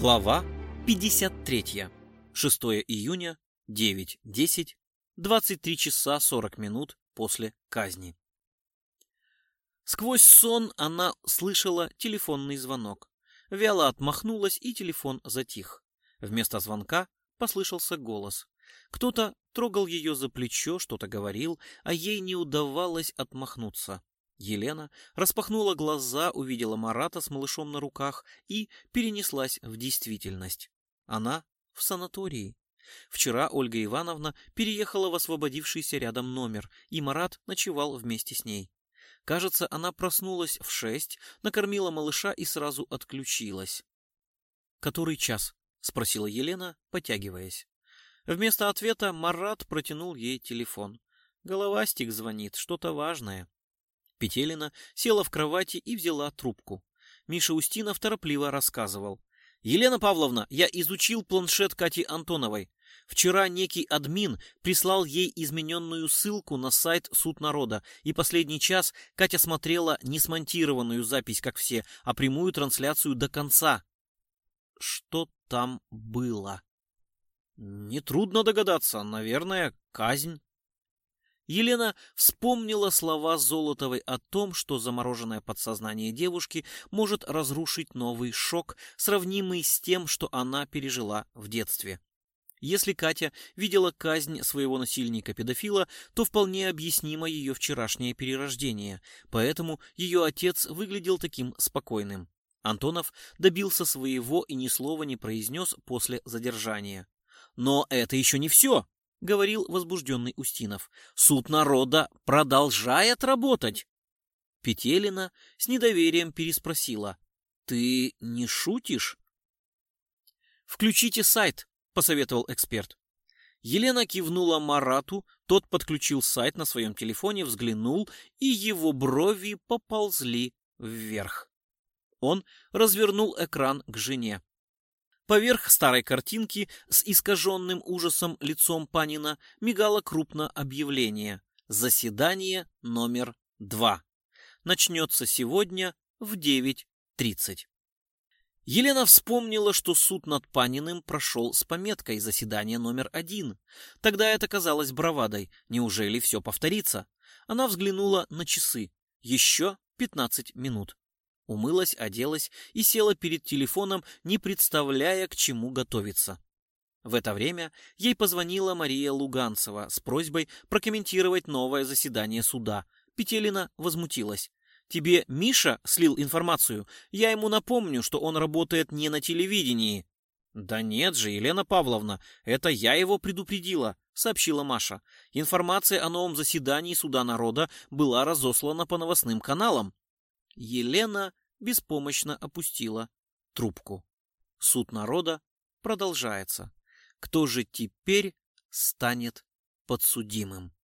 Глава 53. 6 июня, 9.10, 23 часа 40 минут после казни. Сквозь сон она слышала телефонный звонок. Вяло отмахнулась, и телефон затих. Вместо звонка послышался голос. Кто-то трогал ее за плечо, что-то говорил, а ей не удавалось отмахнуться. Елена распахнула глаза, увидела Марата с малышом на руках и перенеслась в действительность. Она в санатории. Вчера Ольга Ивановна переехала в освободившийся рядом номер, и Марат ночевал вместе с ней. Кажется, она проснулась в шесть, накормила малыша и сразу отключилась. «Который час?» — спросила Елена, потягиваясь. Вместо ответа Марат протянул ей телефон. Головастик звонит, что-то важное. Петелина села в кровати и взяла трубку. Миша Устинов торопливо рассказывал. «Елена Павловна, я изучил планшет Кати Антоновой. Вчера некий админ прислал ей измененную ссылку на сайт Суд народа, и последний час Катя смотрела не смонтированную запись, как все, а прямую трансляцию до конца. Что там было? Нетрудно догадаться, наверное, казнь. Елена вспомнила слова Золотовой о том, что замороженное подсознание девушки может разрушить новый шок, сравнимый с тем, что она пережила в детстве. Если Катя видела казнь своего насильника-педофила, то вполне объяснимо ее вчерашнее перерождение, поэтому ее отец выглядел таким спокойным. Антонов добился своего и ни слова не произнес после задержания. Но это еще не все. — говорил возбужденный Устинов. «Суд народа продолжает работать!» Петелина с недоверием переспросила. «Ты не шутишь?» «Включите сайт», — посоветовал эксперт. Елена кивнула Марату, тот подключил сайт на своем телефоне, взглянул, и его брови поползли вверх. Он развернул экран к жене. Поверх старой картинки с искаженным ужасом лицом Панина мигало крупно объявление «Заседание номер два. Начнется сегодня в 9.30». Елена вспомнила, что суд над Паниным прошел с пометкой «Заседание номер один». Тогда это казалось бравадой. Неужели все повторится? Она взглянула на часы. Еще 15 минут умылась, оделась и села перед телефоном, не представляя, к чему готовиться. В это время ей позвонила Мария Луганцева с просьбой прокомментировать новое заседание суда. Петелина возмутилась. «Тебе Миша слил информацию? Я ему напомню, что он работает не на телевидении». «Да нет же, Елена Павловна, это я его предупредила», — сообщила Маша. «Информация о новом заседании суда народа была разослана по новостным каналам». Елена беспомощно опустила трубку. Суд народа продолжается. Кто же теперь станет подсудимым?